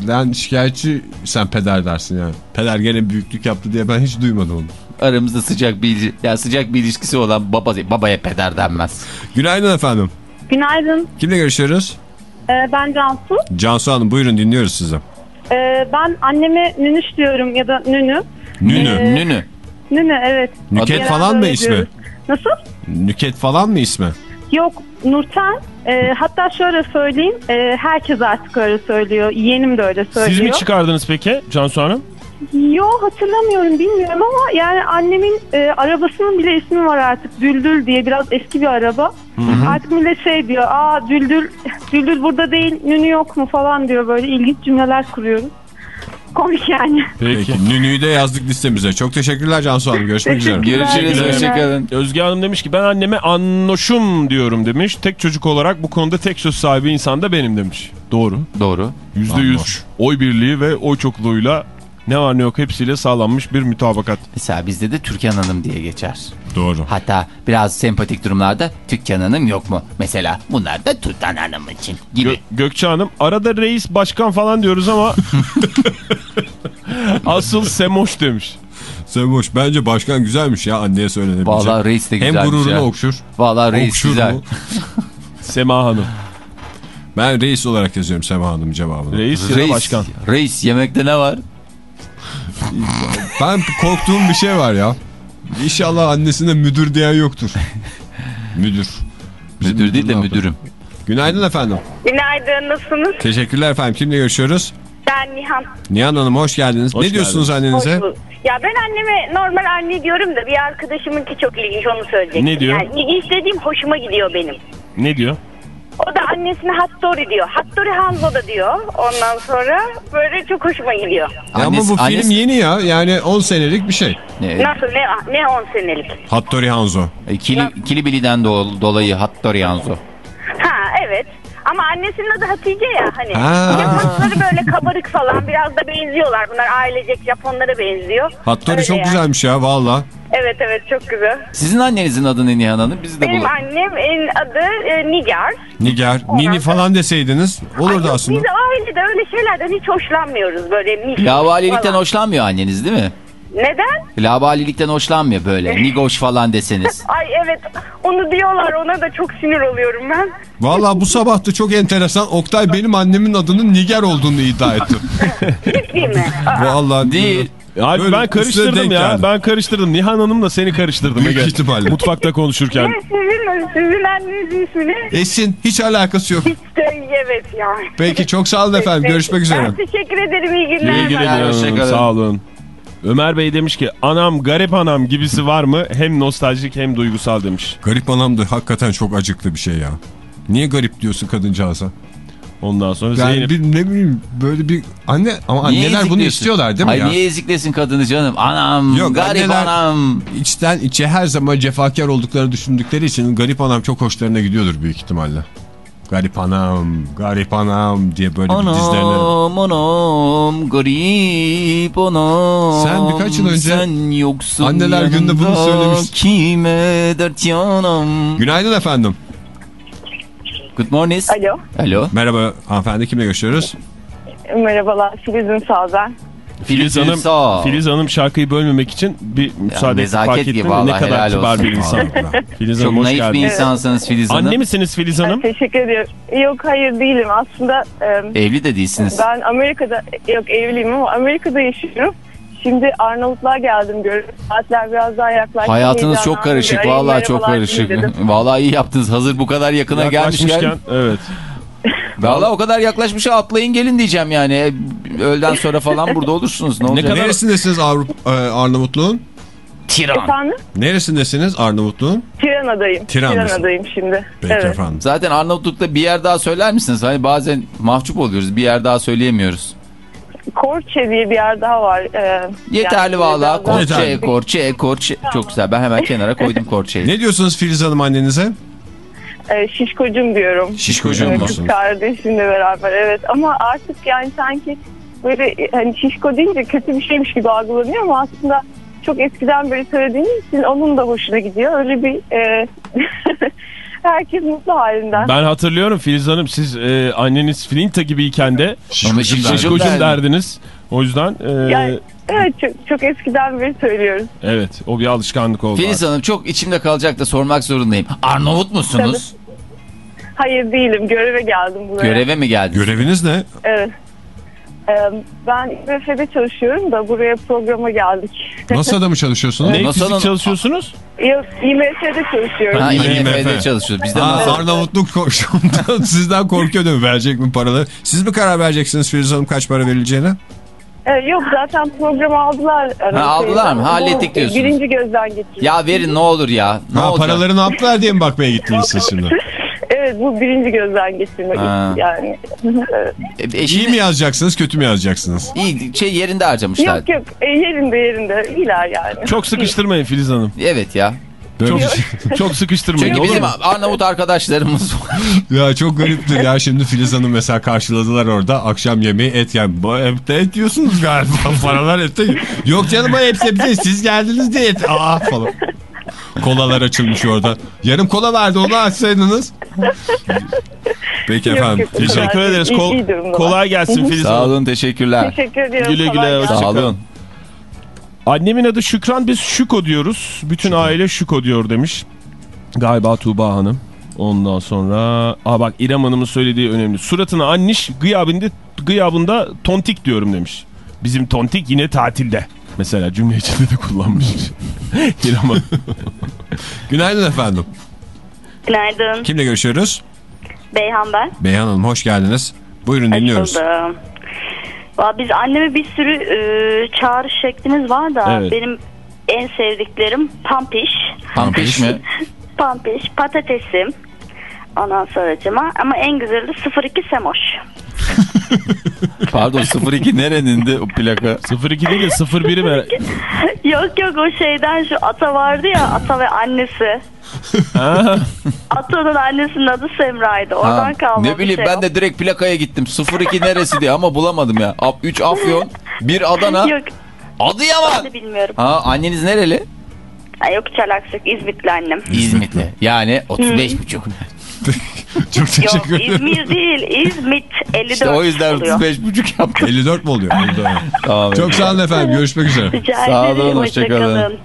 Pederden şikayetçi sen peder dersin yani. Peder gene büyüklük yaptı diye ben hiç duymadım onu. aramızda sıcak bir ya sıcak bir ilişkisi olan baba babaya peder denmez. Günaydın efendim. Günaydın. Kimle görüşüyoruz? Ee, ben Cansu. Cansu Hanım buyurun dinliyoruz sizi. Ee, ben anneme nünüş diyorum ya da nünü. Nünü. Ee, Nünü. Nünü evet. Nüket Genelde falan mı ismi? Nasıl? Nüket falan mı ismi? Yok Nurten. Ee, hatta şöyle söyleyeyim. Ee, herkes artık öyle söylüyor. Yeğenim de öyle söylüyor. Siz mi çıkardınız peki Cansu Hanım? Yo hatırlamıyorum bilmiyorum ama yani annemin e, arabasının bile ismi var artık Düldül diye biraz eski bir araba. Artık millet şey diyor aa Düldül, Düldül burada değil nünü yok mu falan diyor böyle ilginç cümleler kuruyoruz. Komik yani. Peki. Peki. Nünü'yü de yazdık listemize. Çok teşekkürler Cansu Hanım. Görüşmek üzere. Teşekkürler. Görüşürüz hoşçakalın. Özge Hanım demiş ki ben anneme annoşum diyorum demiş. Tek çocuk olarak bu konuda tek söz sahibi insan da benim demiş. Doğru. Doğru. %100 Annoş. oy birliği ve oy çokluğuyla ne var ne yok hepsiyle sağlanmış bir mütabakat. Mesela bizde de Türkan Hanım diye geçer. Doğru. Hatta biraz sempatik durumlarda Türkan Hanım yok mu? Mesela bunlar da Türkan Hanım için gibi. Gö- Gökçe Hanım arada reis başkan falan diyoruz ama <laughs> asıl Semoş demiş. Semoş bence başkan güzelmiş ya anneye söylenebilecek. Vallahi reis de Hem güzelmiş gururunu ya. okşur. Vallahi reis okşur güzel. <laughs> Sema Hanım. Ben reis olarak yazıyorum Sema Hanım cevabını. Reis Reis, başkan. reis yemekte ne var? Ben korktuğum bir şey var ya. İnşallah annesine müdür diyen yoktur. müdür. Bizim Müdür değil de yapar? müdürüm. Günaydın efendim. Günaydın nasılsınız? Teşekkürler efendim. Kimle görüşüyoruz? Ben Nihan. Nihan Hanım hoş geldiniz. Hoş ne diyorsunuz annenize? Ya ben anneme normal anne diyorum da bir arkadaşımınki çok ilginç onu söyleyecektim. Ne diyor? Yani ilginç dediğim hoşuma gidiyor benim. Ne diyor? O da annesine Hattori diyor. Hattori Hanzo da diyor. Ondan sonra böyle çok hoşuma gidiyor. Ya ama Annesi- bu film annesi- yeni ya. Yani 10 senelik bir şey. Ne, Nasıl ne ne 10 senelik. Hattori Hanzo. e, Kili, Kilibili'den do- dolayı Hattori Hanzo. Ha evet. Ama annesinin adı Hatice ya hani. Ha. Yaprakları böyle kabarık falan biraz da benziyorlar. Bunlar ailecek Japonlara benziyor. Hattori Öyle çok yani. güzelmiş ya valla. Evet evet çok güzel. Sizin annenizin adı ne Nihan Hanım? Bizi de Benim bulun. annemin adı e, Nigar. Nigar. Nini falan deseydiniz olurdu Ay, aslında. Biz ailede öyle şeylerden hiç hoşlanmıyoruz böyle. Nigar Lavalilikten falan. hoşlanmıyor anneniz değil mi? Neden? Lavalilikten hoşlanmıyor böyle. <laughs> Nigoş falan deseniz. Ay evet onu diyorlar ona da çok sinir oluyorum ben. Valla bu sabah da çok enteresan. Oktay benim annemin adının Nigar olduğunu iddia etti. Değil mi? Aa, Valla. Değil. Abi Böyle ben karıştırdım ya. geldi. Ben karıştırdım. Nihan Hanım'la seni karıştırdım. Büyük Ege. ihtimalle. Mutfakta konuşurken. ne sizin, sizin annenizin ismi ne? Esin hiç alakası yok. Hiç de evet ya. Peki çok sağ olun efendim. Görüşmek üzere. Ben teşekkür ederim iyi günler. İyi günler. günler, hoşçakalın. Sağ olun. Ömer Bey demiş ki anam garip anam gibisi var mı? Hem nostaljik hem duygusal demiş. Garip anam da hakikaten çok acıklı bir şey ya. Niye garip diyorsun kadıncağıza? Ondan sonra Yani Zeynep. bir, ne bileyim böyle bir anne ama Niye anneler bunu istiyorlar değil mi Ay ya? niye eziklesin kadını canım? Anam, Yok, garip anam. İçten içe her zaman cefakar olduklarını düşündükleri için garip anam çok hoşlarına gidiyordur büyük ihtimalle. Garip anam, garip anam diye böyle bir dizlerine... Anam anam garip anam. Sen birkaç yıl önce Sen yoksun Anneler Günü'nde bunu söylemiştin. Kime dert yanam. Günaydın efendim. Good morning. Alo. Alo. Merhaba hanımefendi kimle görüşüyoruz? Merhabalar Filiz'in Sağzen. Filiz Filiz Hanım, sağ. Filiz Hanım şarkıyı bölmemek için bir müsaade fark ettim. Ne kadar kibar bir insan. Filiz Çok Hanım hoş naif bir geldiniz. insansınız Filiz Hanım. Anne misiniz Filiz Hanım? Teşekkür ediyorum. Yok hayır değilim. Aslında e, Evli de değilsiniz. ben Amerika'da yok evliyim ama Amerika'da yaşıyorum. Şimdi Arnavutluğa geldim görüyorum. Saatler biraz daha yaklaştı. Hayatınız çok karışık. Arayayım, Vallahi çok karışık. <laughs> Vallahi iyi yaptınız. Hazır bu kadar yakına gelmişken. Yaklaşmışken evet. <laughs> Valla o kadar yaklaşmış atlayın gelin diyeceğim yani. Öğleden sonra falan burada olursunuz. Ne olacak? kadar- Neresindesiniz Avrupa, e, Arnavutluğun? Tiran. Efendim? Neresindesiniz Arnavutluğun? Tirana'dayım. Tiran'dasın. Tirana'dayım şimdi. Peki evet. efendim. Zaten Arnavutluk'ta bir yer daha söyler misiniz? Hani bazen mahcup oluyoruz. Bir yer daha söyleyemiyoruz. Korçe diye bir yer daha var. Ee, Yeterli yani valla. daha- Korçe, Yeterli. korçe, korçe. Çok güzel. Ben hemen kenara koydum <laughs> korçeyi. Ne diyorsunuz Filiz Hanım annenize? Ee, şişkocum diyorum. Şişkocum Evet, musun? Kız kardeşimle beraber evet ama artık yani sanki böyle hani şişko deyince kötü bir şeymiş gibi algılanıyor ama aslında çok eskiden beri söylediğiniz için onun da hoşuna gidiyor. Öyle bir e, <laughs> herkes mutlu halinden. Ben hatırlıyorum Filiz Hanım siz e, anneniz Flinta gibiyken de şişkocum derdim. derdiniz. O yüzden e, Yani evet çok, çok eskiden beri söylüyoruz. evet o bir alışkanlık oldu. Filiz Hanım çok içimde kalacak da sormak zorundayım. Arnavut musunuz? Hayır değilim göreve geldim buraya. Göreve mi geldiniz? Göreviniz ne? Evet. Ee, ben İBF'de çalışıyorum da buraya programa geldik. NASA'da mı çalışıyorsunuz? Ne NASA'nın- fizik çalışıyorsunuz? Yok, IMF'de çalışıyorum. Ha, IMF. IMF'de çalışıyoruz. Biz de Aa, nasıl? Arnavutluk komşumdan <laughs> sizden korkuyor değil mi? Verecek mi paraları? Siz mi karar vereceksiniz Filiz Hanım kaç para verileceğine? Ee, yok zaten programı aldılar. Ha, aldılar mı? Hallettik diyorsunuz. Birinci gözden geçirdik. Ya verin ne olur ya. Ne Ha, olacak? paraları ne yaptılar diye mi bakmaya gittiniz siz şimdi? <laughs> Evet bu birinci gözden geçirmek Ha. yani. <laughs> E, eşini- İyi mi yazacaksınız kötü mü yazacaksınız? İyi şey yerinde harcamışlar. yok yok e, yerinde yerinde iyiler yani. Çok sıkıştırmayın Filiz Hanım. Evet ya. Çok, <laughs> çok sıkıştırmayın Çünkü olur bizim mu? Arnavut arkadaşlarımız var. <laughs> Ya çok gariptir ya şimdi Filiz Hanım mesela karşıladılar orada akşam yemeği et yani bu hep de et yiyorsunuz galiba paralar ette yok canım hepsi hepsi siz geldiniz diye et aa falan. Kolalar açılmış orada. Yarım kola vardı onu açsaydınız. Peki Yok, efendim. yok, Teşekkür değil. ederiz. Kol- kolay gelsin Filiz Sağ olun teşekkürler. Teşekkür ediyorum. Güle güle, Sağ olun. Annemin adı Şükran biz Şüko diyoruz. Bütün aile Şüko diyor demiş. Galiba Tuğba Hanım. Ondan sonra aa bak İrem Hanım'ın söylediği önemli. Suratına anniş gıyabında, gıyabında tontik diyorum demiş. Bizim tontik yine tatilde. Mesela cümle içinde de kullanmış. <laughs> Hanım. Günaydın efendim. Günaydın. Kimle görüşüyoruz? Beyhan ben. Beyhan Hanım hoş geldiniz. Buyurun dinliyoruz. Hoş buldum. Valla Biz anneme bir sürü e, çağrı şeklimiz var da Evet. benim en sevdiklerim pampiş, Pampiş mi? <laughs> pampiş, patatesim. Ondan sonracıma ama en güzeli de 02 Semoş. <laughs> Pardon 02 nerenindi o plaka? 02 değil de 01'i ver. <laughs> yok yok o şeyden şu ata vardı ya ata ve annesi. Ata'nın annesinin adı Semra'ydı. Oradan Ha, kalma ne bileyim şey ben o. de direkt plakaya gittim. 02 neresi diye ama bulamadım ya. 3 Afyon, 1 Adana, Yok Adıyaman. ben bilmiyorum. Ha anneniz nereli? Ha, yok Çalaksık İzmitli annem. İzmitli. Yani 35 buçuk. <laughs> <laughs> Çok teşekkür Yok ederim. İzmir değil İzmit 54 İşte o yüzden oluyor. 35 buçuk yaptım. 54 mi oluyor? <laughs> Tamam. Çok sağ olun efendim. Görüşmek üzere. Rica Sağ olun, ederim. hoşça kalın. hoşçakalın.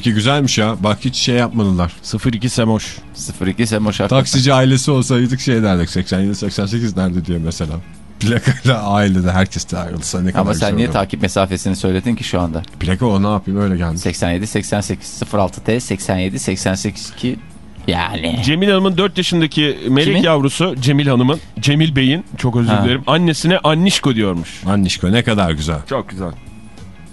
02 güzelmiş ya. Bak hiç şey yapmadılar. 02 Semoş. 02 Semoş Akın. Taksici ailesi olsaydık şey derdik 87-88 nerede diye mesela. Plakayla ailede herkes de ayrılsa ne kadar Ama sen niye olur. takip mesafesini söyledin ki şu anda? Plaka o ne yapayım öyle geldi. 87 88 06 T 87 88 ki yani. Cemil Hanım'ın 4 yaşındaki melek Kimin? yavrusu Cemil Hanım'ın, Cemil Bey'in çok özür Ha. dilerim. Annesine Annişko diyormuş. Annişko ne kadar güzel. Çok güzel.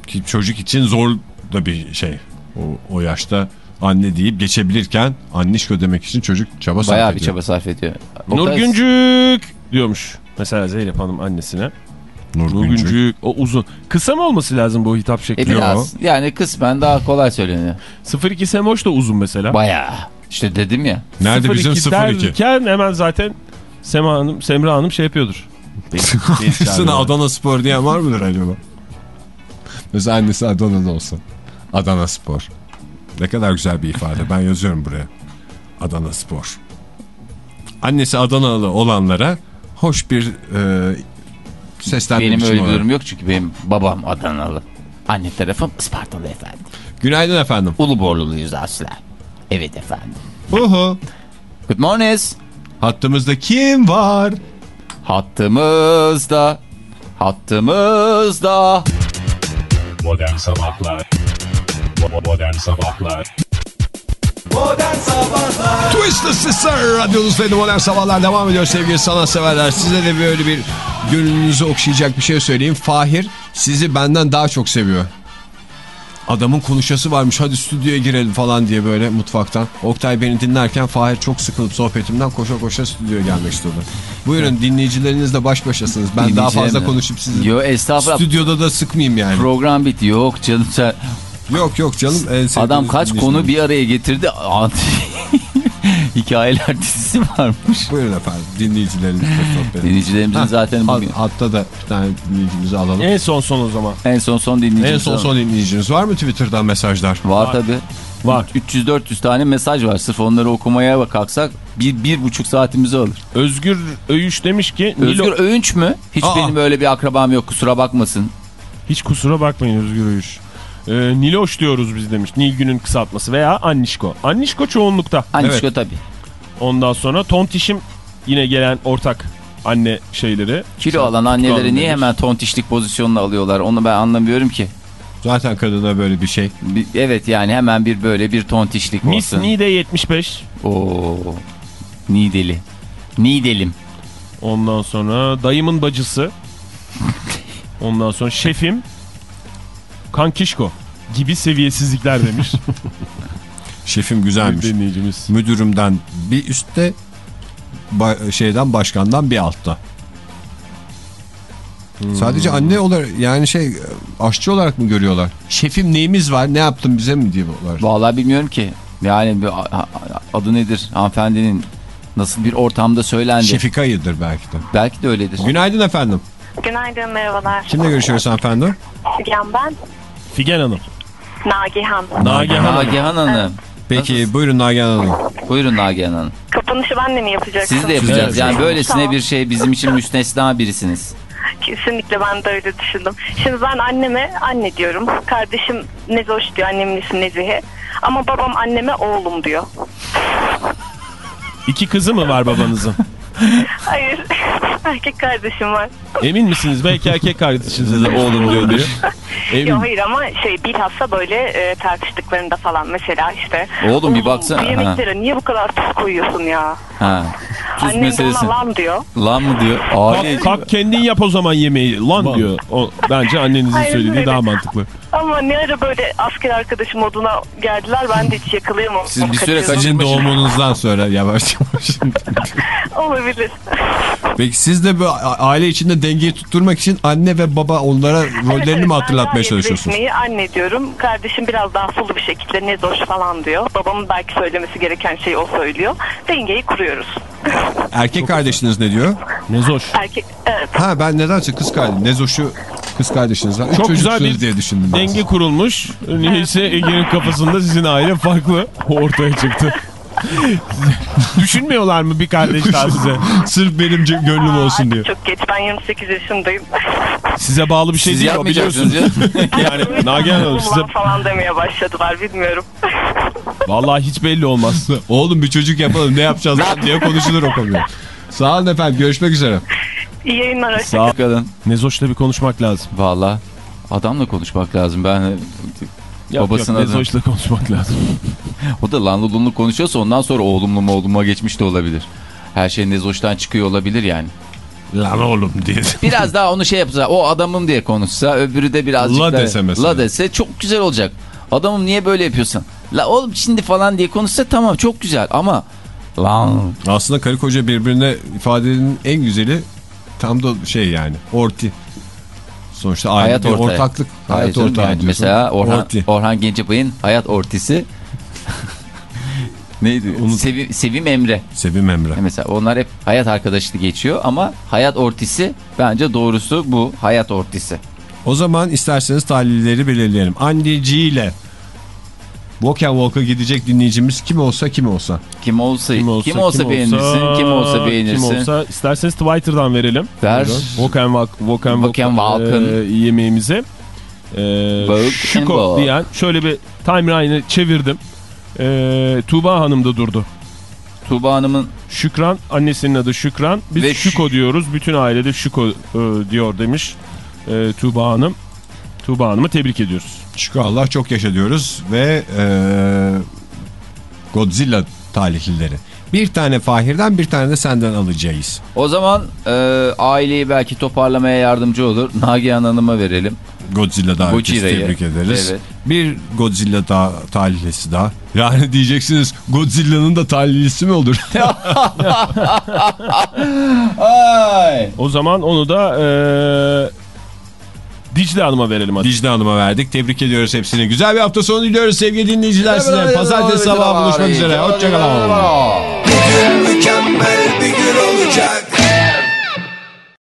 Ki çocuk için zor da bir şey. O, o yaşta anne deyip geçebilirken annişko demek için çocuk çaba sarf Bayağı bir ediyor. çaba sarf ediyor. Nur Güncük diyormuş. Mesela Zeynep Hanım annesine. Nur Nur Güncük. Güncük. O uzun. Kısa mı olması lazım bu hitap E şekli? biraz yani kısmen daha kolay söyleniyor. 02 Semoş da uzun mesela. Bayağı. İşte dedim ya. Nerede bizim 02? derken hemen zaten Sema Hanım, Semra Hanım şey yapıyordur. Sana <laughs> Adana Spor diyen var mıdır acaba? Mesela annesi Adana'da olsa. Adana Spor. Ne kadar güzel bir ifade. Ben yazıyorum buraya. Adana Spor. Annesi Adanalı olanlara hoş bir e, seslenme Benim öyle durum yok çünkü benim babam Adanalı. Anne tarafım Ispartalı efendim. Günaydın efendim. Uluborluluyuz asla. Evet efendim. Uhu. Good morning. Hattımızda kim var? Hattımızda. Hattımızda. Modern Sabahlar Modern Sabahlar Modern Sabahlar Twisted Sister radyonuzdaydı modern sabahlar devam ediyor sevgili sanatseverler. Size de böyle bir gönlünüzü okşayacak bir şey söyleyeyim. Fahir sizi benden daha çok seviyor. Adamın konuşası varmış hadi stüdyoya girelim falan diye böyle mutfaktan. Oktay beni dinlerken Fahir çok sıkılıp sohbetimden koşa koşa stüdyoya gelmek istedi. Buyurun dinleyicilerinizle baş başasınız. Ben daha fazla Dinleyicilerimle. konuşup sizi Yo estağfurullah. stüdyoda da sıkmayayım yani. Program bitti. Yok canım sen. Yok yok canım. Adam kaç konu bir araya getirdi. Hikayeler dizisi varmış. Buyurun efendim dinleyicilerinizle sohbet. Dinleyicilerimizin Ha, zaten bugün Hatta da bir tane dinleyicimizi alalım. En son son o zaman. en son son dinleyicimiz. En son son dinleyiciniz var mı Twitter'dan mesajlar? Var tabi. Var. 300-400 tane mesaj var. Sırf onları okumaya kalksak bir, bir buçuk saatimizi alır. Özgür Öyüş demiş ki Özgür Nilo... Övünç mü? Hiç Aa. benim öyle bir akrabam yok kusura bakmasın. Hiç kusura bakmayın Özgür Öyüş. Ee, Niloş diyoruz biz demiş. Nilgün'ün kısaltması veya Annişko. Annişko çoğunlukta. Anişko tabi. Ondan sonra Tontişim yine gelen ortak anne şeyleri. Kilo alan anneleri niye demiş. hemen tontişlik pozisyonuna alıyorlar onu ben anlamıyorum ki. Zaten kadına böyle bir şey. Bir- evet yani hemen bir böyle bir tontişlik Miss olsun. Nide 75. Oo. Nideli. Nidelim. Ondan sonra dayımın bacısı. <laughs> Ondan sonra şefim. Kankişko gibi seviyesizlikler demiş. <laughs> Şefim bir güzelmiş. dinleyicimiz. Müdürümden bir üstte ba- şeyden başkandan bir altta. Hmm. Sadece anne olarak yani şey aşçı olarak mı görüyorlar? Şefim neyimiz var ne yaptın bize mi diyorlar. Vallahi bilmiyorum ki. Yani bir- adı nedir hanımefendinin nasıl bir ortamda söylendi. Şefikayıdır belki de. Belki de öyledir. Günaydın efendim. Günaydın merhabalar. Kimle görüşüyoruz hanımefendi? Figen ben. Figen Hanım. Nagihan. Nagihan. Nagihan Hanım. Peki buyurun Nagihan Hanım. Buyurun Nagihan Hanım. Kapanışı ben de mi yapacaksın? Siz de yapacağız. Evet. Yani böylesine Tamam. bir şey bizim için müstesna birisiniz. Kesinlikle ben de öyle düşündüm. Şimdi ben anneme anne diyorum. Kardeşim Nezoş diyor. Annemin ismi Nezihe. Ama babam anneme oğlum diyor. İki kızı mı var babanızın? <laughs> Hayır. <laughs> Erkek kardeşim var. Emin misiniz? Belki erkek kardeşinize de oğlum diyor diyor. <laughs> Emin. Yok hayır ama şey bilhassa böyle e, tartıştıklarında falan mesela işte. Oğlum bir baksana. Bu yemeklere niye bu kadar tuz koyuyorsun ya? Ha. Tuz Annem meselesi. ona lan diyor. Lan mı diyor? Aile. Kalk, kalk kendin yap o zaman yemeği lan diyor. O, bence annenizin söylediği öyle. daha mantıklı. Ama ne ara böyle asker arkadaşım moduna geldiler ben de hiç yakalayamadım. Siz bir süre. Sizin doğumunuzdan sonra yavaş yavaş. <laughs> Olabilir. Peki siz de bu a- aile içinde dengeyi tutturmak için anne ve baba onlara rollerini Evet, mi hatırlatmaya çalışıyorsunuz? resmiyi anne diyorum. Kardeşim biraz daha sulu bir şekilde ne doş falan diyor. Babamın belki söylemesi gereken şeyi o söylüyor. Dengeyi kuruyoruz. Erkek kardeşiniz ne diyor? Nezoş. Erkek evet. Ha ben nedense kız kardeşim. Nezoş'u kız kardeşiniz var. Üç Çok güzel bir diye düşündüm. ben. Denge kurulmuş. Neyse Ege'nin kafasında sizin aile farklı <laughs> ortaya çıktı. <laughs> Düşünmüyorlar mı bir kardeş daha size? <laughs> Sırf benim gönlüm olsun diye. Çok geç ben 28 yaşındayım. Size bağlı bir şey Siz değil o yapmayacaksınız biliyorsun. ya. yani Nagihan Hanım size falan demeye başladılar bilmiyorum. vallahi hiç belli olmaz. Oğlum bir çocuk yapalım ne yapacağız diye konuşulur o konuda. Sağ olun efendim görüşmek üzere. İyi yayınlar. hoşça Sağ ol. Bakalım. Nezoş'la bir konuşmak lazım. Valla adamla konuşmak lazım. Ben Yok, Babasının yok. Nezoş'la konuşmak lazım. <laughs> o da lanlı lunlu konuşuyorsa ondan sonra oğlumlu mu oğluma geçmiş de olabilir. Her şey Nezoş'tan çıkıyor olabilir yani. Lan oğlum diye. <laughs> Biraz daha onu şey yapsa o adamım diye konuşsa öbürü de birazcık La da- dese mesela. La dese çok güzel olacak. Adamım niye böyle yapıyorsun? La oğlum şimdi falan diye konuşsa tamam çok güzel ama lan Aslında karı koca birbirine ifadenin en güzeli tam da şey yani orti. Sonuçta hayat bir ortaya. ortaklık. Hayır Hayat canım ortağı yani. diyorsun. Mesela Orhan, Orti. Orhan Gencebay'ın hayat ortisi <laughs> neydi? Sevim, Sevim Emre. Sevim Emre. Mesela onlar hep hayat arkadaşlığı geçiyor ama hayat ortisi bence doğrusu bu hayat ortisi. O zaman isterseniz tahlilleri belirleyelim. Anneciğiyle Walk and Walk'a gidecek dinleyicimiz kim olsa kim olsa. Kim olsa kim olsa, Kim olsa, beğenirsin, kim olsa beğenirsin. Kim olsa isterseniz Twitter'dan verelim. Ver. Walk and Walk, walk and Walk and walk, Walk'ın. e, yemeğimize. E, Walk and Şuko Walk. diyen şöyle bir timeline'ı çevirdim. E, Tuğba Hanım da durdu. Tuğba Hanım'ın Şükran annesinin adı Şükran. Biz Ve Şuko diyoruz. Bütün ailede Şuko e, diyor demiş e, Tuğba Hanım. Tuğba Hanım'ı tebrik ediyoruz. Şükür Allah çok yaşa diyoruz ve eee, Godzilla talihlileri. Bir tane Fahir'den bir tane de senden alacağız. O zaman e, aileyi belki toparlamaya yardımcı olur. <laughs> Nagihan Hanım'a verelim. Godzilla Gojira'yı. tebrik ederiz. Evet. Bir Godzilla daha talihlisi daha. Yani <laughs> diyeceksiniz Godzilla'nın da talihlisi mi olur? <laughs> Ay. O zaman onu da eee Dicle Hanım'a verelim hadi. Dicle Hanım'a verdik. Tebrik ediyoruz hepsini. Güzel bir hafta sonu diliyoruz sevgili dinleyiciler size. Pazartesi sabahı buluşmak üzere. Hoşçakalın. Mükemmel bir gün olacak